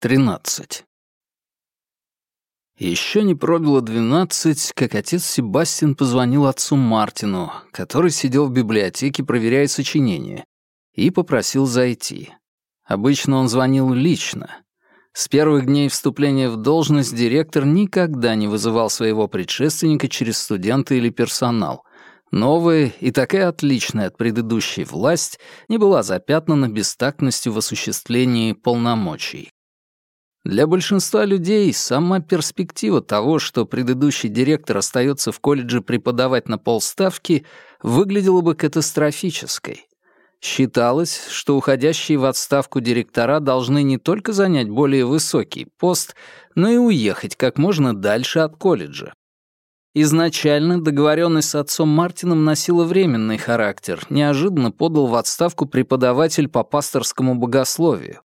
13. Еще не пробило двенадцать, как отец Себастьян позвонил отцу Мартину, который сидел в библиотеке, проверяя сочинение, и попросил зайти. Обычно он звонил лично. С первых дней вступления в должность директор никогда не вызывал своего предшественника через студента или персонал. Новая и такая отличная от предыдущей власть не была запятнана бестактностью в осуществлении полномочий. Для большинства людей сама перспектива того, что предыдущий директор остается в колледже преподавать на полставки, выглядела бы катастрофической. Считалось, что уходящие в отставку директора должны не только занять более высокий пост, но и уехать как можно дальше от колледжа. Изначально договоренность с отцом Мартином носила временный характер, неожиданно подал в отставку преподаватель по пасторскому богословию.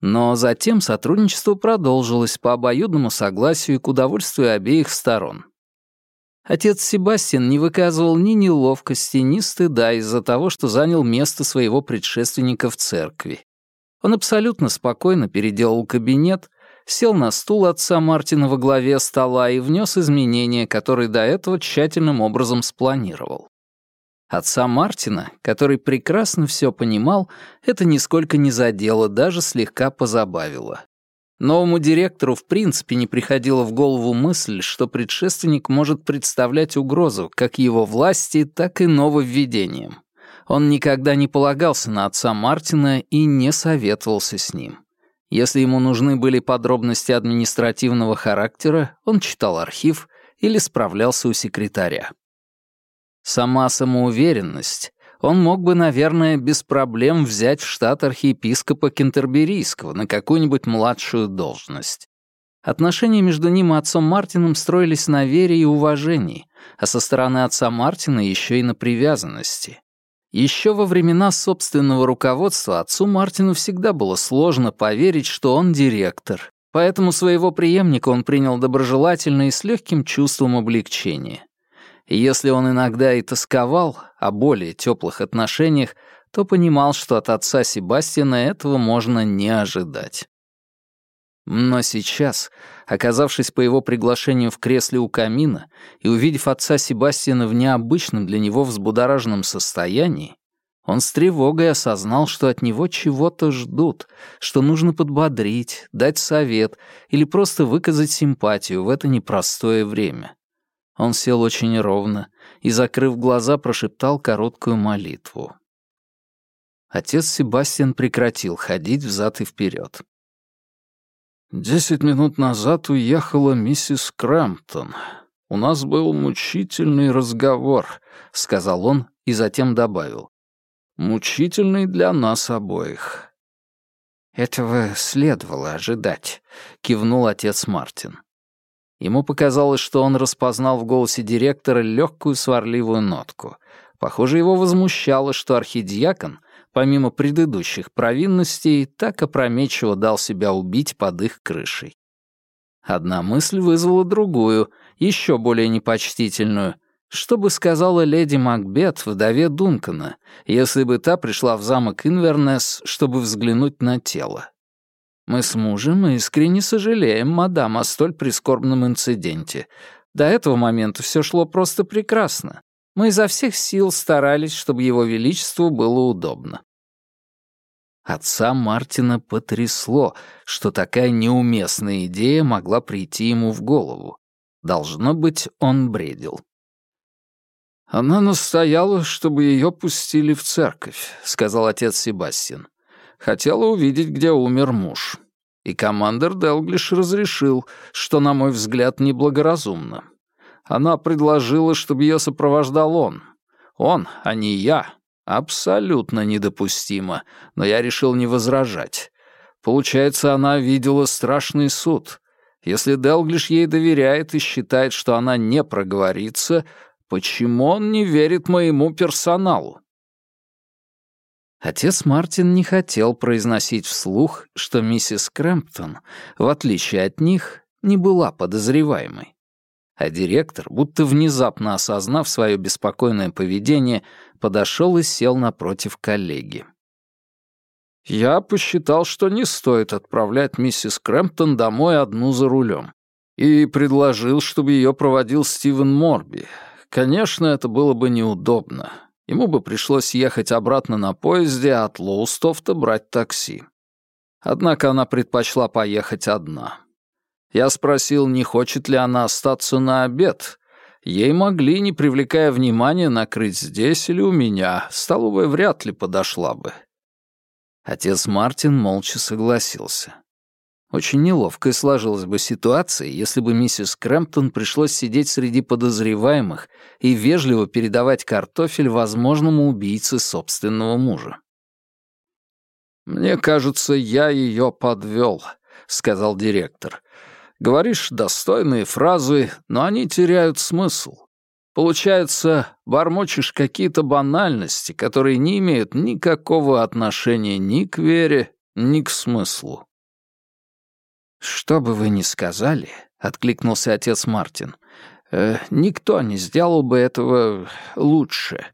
Но затем сотрудничество продолжилось по обоюдному согласию и к удовольствию обеих сторон. Отец Себастьян не выказывал ни неловкости, ни стыда из-за того, что занял место своего предшественника в церкви. Он абсолютно спокойно переделал кабинет, сел на стул отца Мартина во главе стола и внес изменения, которые до этого тщательным образом спланировал. Отца Мартина, который прекрасно все понимал, это нисколько не задело, даже слегка позабавило. Новому директору в принципе не приходила в голову мысль, что предшественник может представлять угрозу как его власти, так и нововведениям. Он никогда не полагался на отца Мартина и не советовался с ним. Если ему нужны были подробности административного характера, он читал архив или справлялся у секретаря. Сама самоуверенность. Он мог бы, наверное, без проблем взять в штат архиепископа Кентерберийского на какую-нибудь младшую должность. Отношения между ним и отцом Мартином строились на вере и уважении, а со стороны отца Мартина еще и на привязанности. Еще во времена собственного руководства отцу Мартину всегда было сложно поверить, что он директор, поэтому своего преемника он принял доброжелательно и с легким чувством облегчения. И если он иногда и тосковал о более теплых отношениях, то понимал, что от отца Себастьяна этого можно не ожидать. Но сейчас, оказавшись по его приглашению в кресле у камина и увидев отца Себастьяна в необычном для него взбудораженном состоянии, он с тревогой осознал, что от него чего-то ждут, что нужно подбодрить, дать совет или просто выказать симпатию в это непростое время. Он сел очень ровно и, закрыв глаза, прошептал короткую молитву. Отец Себастьян прекратил ходить взад и вперед. «Десять минут назад уехала миссис Крэмптон. У нас был мучительный разговор», — сказал он и затем добавил. «Мучительный для нас обоих». «Этого следовало ожидать», — кивнул отец Мартин. Ему показалось, что он распознал в голосе директора легкую сварливую нотку. Похоже, его возмущало, что архидиакон, помимо предыдущих провинностей, так опрометчиво дал себя убить под их крышей. Одна мысль вызвала другую, еще более непочтительную. Что бы сказала леди Макбет, вдове Дункана, если бы та пришла в замок Инвернес, чтобы взглянуть на тело? Мы с мужем искренне сожалеем, мадам, о столь прискорбном инциденте. До этого момента все шло просто прекрасно. Мы изо всех сил старались, чтобы его величеству было удобно. Отца Мартина потрясло, что такая неуместная идея могла прийти ему в голову. Должно быть, он бредил. «Она настояла, чтобы ее пустили в церковь», — сказал отец Себастьян. Хотела увидеть, где умер муж. И командир Делглиш разрешил, что, на мой взгляд, неблагоразумно. Она предложила, чтобы ее сопровождал он. Он, а не я. Абсолютно недопустимо, но я решил не возражать. Получается, она видела страшный суд. Если Делглиш ей доверяет и считает, что она не проговорится, почему он не верит моему персоналу? Отец Мартин не хотел произносить вслух, что миссис Крэмптон, в отличие от них, не была подозреваемой. А директор, будто внезапно осознав свое беспокойное поведение, подошел и сел напротив коллеги. Я посчитал, что не стоит отправлять миссис Крэмптон домой одну за рулем, и предложил, чтобы ее проводил Стивен Морби. Конечно, это было бы неудобно. Ему бы пришлось ехать обратно на поезде, а от Лоустофта брать такси. Однако она предпочла поехать одна. Я спросил, не хочет ли она остаться на обед. Ей могли, не привлекая внимания, накрыть здесь или у меня. Столовая вряд ли подошла бы. Отец Мартин молча согласился. Очень неловкая сложилась бы ситуация, если бы миссис Крэмптон пришлось сидеть среди подозреваемых и вежливо передавать картофель возможному убийце собственного мужа. «Мне кажется, я ее подвел», — сказал директор. «Говоришь достойные фразы, но они теряют смысл. Получается, бормочешь какие-то банальности, которые не имеют никакого отношения ни к вере, ни к смыслу». «Что бы вы ни сказали», — откликнулся отец Мартин, э, «никто не сделал бы этого лучше.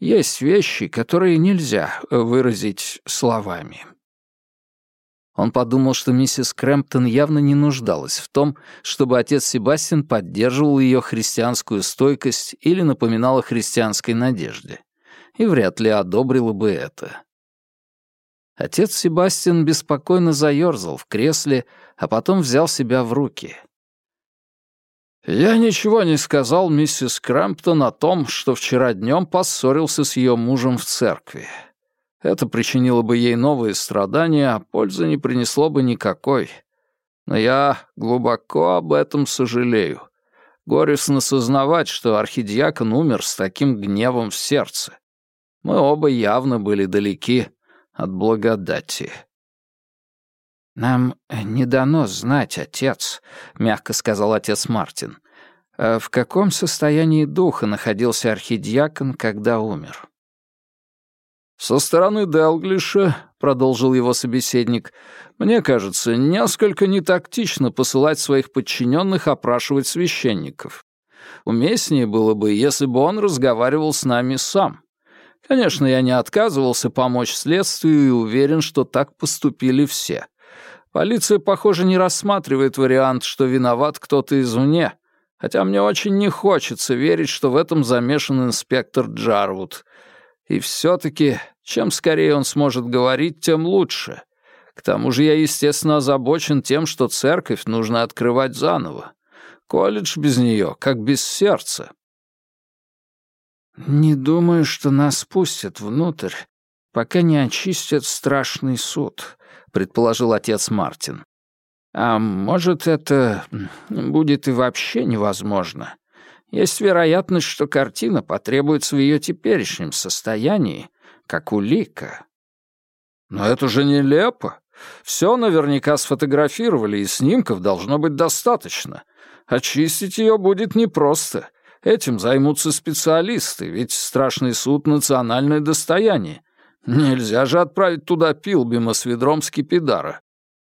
Есть вещи, которые нельзя выразить словами». Он подумал, что миссис Крэмптон явно не нуждалась в том, чтобы отец Себастьян поддерживал ее христианскую стойкость или напоминал о христианской надежде, и вряд ли одобрила бы это. Отец Себастьян беспокойно заёрзал в кресле, а потом взял себя в руки. «Я ничего не сказал миссис Крэмптон о том, что вчера днем поссорился с ее мужем в церкви. Это причинило бы ей новые страдания, а пользы не принесло бы никакой. Но я глубоко об этом сожалею. Горестно сознавать, что архидиакон умер с таким гневом в сердце. Мы оба явно были далеки от благодати. «Нам не дано знать, отец», — мягко сказал отец Мартин. «А в каком состоянии духа находился архидиакон, когда умер?» «Со стороны Делглиша», — продолжил его собеседник, «мне кажется, несколько нетактично посылать своих подчиненных опрашивать священников. Уместнее было бы, если бы он разговаривал с нами сам. Конечно, я не отказывался помочь следствию и уверен, что так поступили все. Полиция, похоже, не рассматривает вариант, что виноват кто-то извне, хотя мне очень не хочется верить, что в этом замешан инспектор Джарвуд. И все-таки, чем скорее он сможет говорить, тем лучше. К тому же я, естественно, озабочен тем, что церковь нужно открывать заново. Колледж без нее, как без сердца. «Не думаю, что нас пустят внутрь, пока не очистят страшный суд», — предположил отец Мартин. «А может, это будет и вообще невозможно. Есть вероятность, что картина потребуется в ее теперешнем состоянии, как улика». «Но это же нелепо. Все наверняка сфотографировали, и снимков должно быть достаточно. Очистить ее будет непросто. Этим займутся специалисты, ведь страшный суд — национальное достояние. Нельзя же отправить туда Пилбима с ведром скипидара.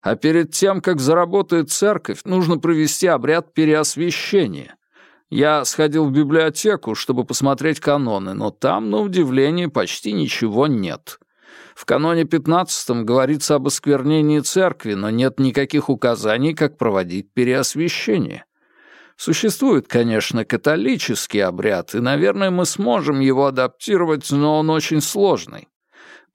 А перед тем, как заработает церковь, нужно провести обряд переосвящения. Я сходил в библиотеку, чтобы посмотреть каноны, но там, на удивление, почти ничего нет. В каноне 15 говорится об осквернении церкви, но нет никаких указаний, как проводить переосвящение. Существует, конечно, католический обряд, и, наверное, мы сможем его адаптировать, но он очень сложный.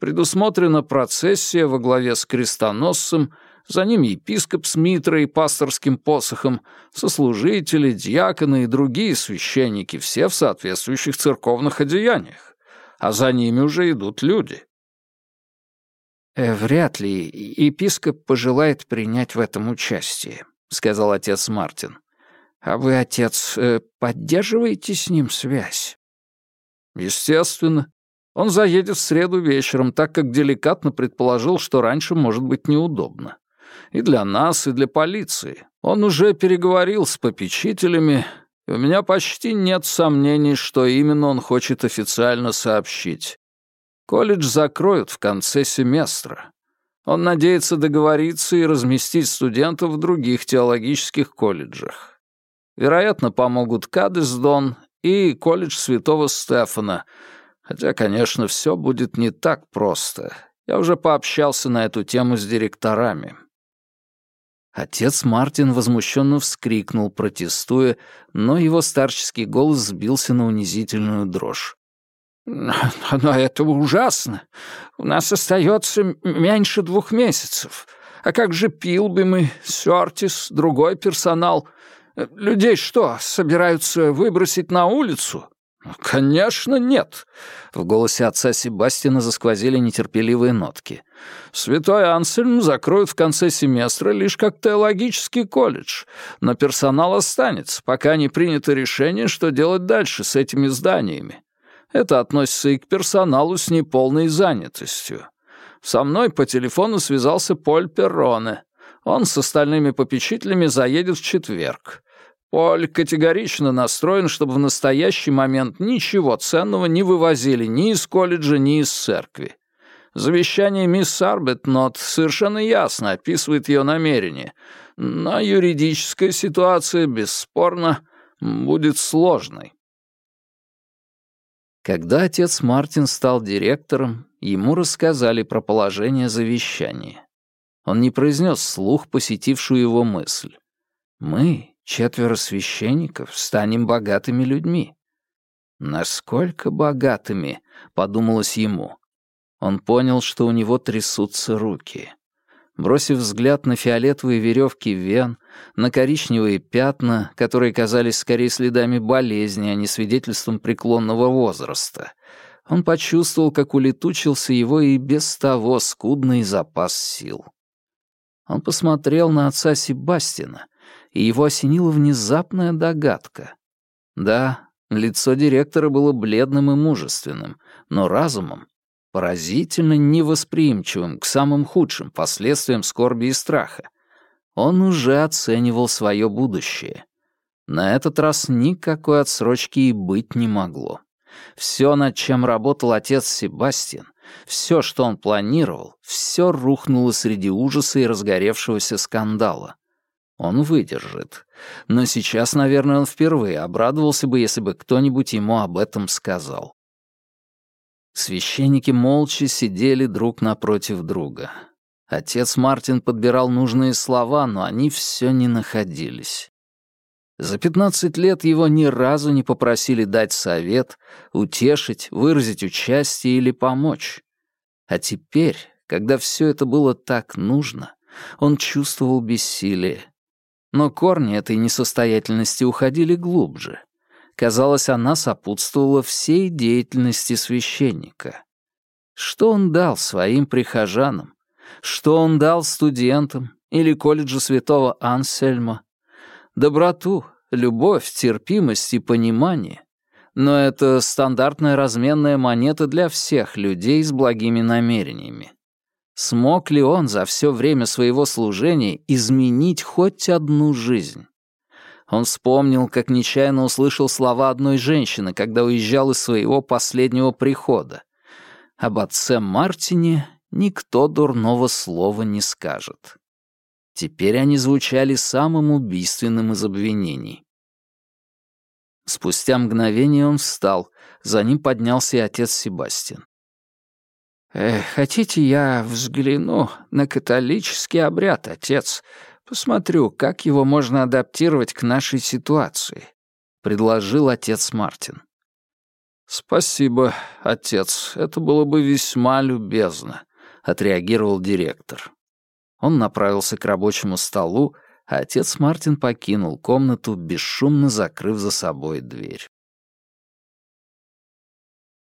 Предусмотрена процессия во главе с крестоносцем, за ним епископ с митрой и пасторским посохом, сослужители, диаконы и другие священники, все в соответствующих церковных одеяниях. А за ними уже идут люди. «Э, «Вряд ли епископ пожелает принять в этом участие», — сказал отец Мартин. «А вы, отец, э, поддерживаете с ним связь?» «Естественно. Он заедет в среду вечером, так как деликатно предположил, что раньше может быть неудобно. И для нас, и для полиции. Он уже переговорил с попечителями, и у меня почти нет сомнений, что именно он хочет официально сообщить. Колледж закроют в конце семестра. Он надеется договориться и разместить студентов в других теологических колледжах. Вероятно, помогут Кадесдон и колледж Святого Стефана, хотя, конечно, все будет не так просто. Я уже пообщался на эту тему с директорами. Отец Мартин возмущенно вскрикнул, протестуя, но его старческий голос сбился на унизительную дрожь. «Но это ужасно. У нас остается меньше двух месяцев. А как же Пилбимы, Сёртис, другой персонал? Людей что, собираются выбросить на улицу? «Конечно, нет!» В голосе отца Себастьяна засквозили нетерпеливые нотки. «Святой Ансельм закроют в конце семестра лишь как теологический колледж, но персонал останется, пока не принято решение, что делать дальше с этими зданиями. Это относится и к персоналу с неполной занятостью. Со мной по телефону связался Поль Перроне. Он с остальными попечителями заедет в четверг. Поль категорично настроен, чтобы в настоящий момент ничего ценного не вывозили ни из колледжа, ни из церкви. Завещание мисс Арбетнот совершенно ясно описывает ее намерение, но юридическая ситуация, бесспорно, будет сложной. Когда отец Мартин стал директором, ему рассказали про положение завещания. Он не произнес вслух посетившую его мысль. «Мы, четверо священников, станем богатыми людьми. Насколько богатыми, подумалось ему. Он понял, что у него трясутся руки. Бросив взгляд на фиолетовые веревки вен, на коричневые пятна, которые казались скорее следами болезни, а не свидетельством преклонного возраста, он почувствовал, как улетучился его и без того скудный запас сил. Он посмотрел на отца Себастина, и его осенила внезапная догадка. Да, лицо директора было бледным и мужественным, но разумом поразительно невосприимчивым к самым худшим последствиям скорби и страха. Он уже оценивал свое будущее. На этот раз никакой отсрочки и быть не могло. Все, над чем работал отец Себастьян, все, что он планировал, все рухнуло среди ужаса и разгоревшегося скандала. Он выдержит. Но сейчас, наверное, он впервые обрадовался бы, если бы кто-нибудь ему об этом сказал. Священники молча сидели друг напротив друга. Отец Мартин подбирал нужные слова, но они все не находились. За пятнадцать лет его ни разу не попросили дать совет, утешить, выразить участие или помочь. А теперь, когда все это было так нужно, он чувствовал бессилие но корни этой несостоятельности уходили глубже. Казалось, она сопутствовала всей деятельности священника. Что он дал своим прихожанам? Что он дал студентам или колледжу святого Ансельма? Доброту, любовь, терпимость и понимание. Но это стандартная разменная монета для всех людей с благими намерениями. Смог ли он за все время своего служения изменить хоть одну жизнь? Он вспомнил, как нечаянно услышал слова одной женщины, когда уезжал из своего последнего прихода. Об отце Мартине никто дурного слова не скажет. Теперь они звучали самым убийственным из обвинений. Спустя мгновение он встал, за ним поднялся и отец Себастьян. Э, «Хотите, я взгляну на католический обряд, отец? Посмотрю, как его можно адаптировать к нашей ситуации», — предложил отец Мартин. «Спасибо, отец, это было бы весьма любезно», — отреагировал директор. Он направился к рабочему столу, а отец Мартин покинул комнату, бесшумно закрыв за собой дверь.